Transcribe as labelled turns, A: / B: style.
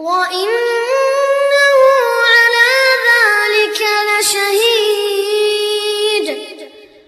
A: وإنه على ذلك لشهيد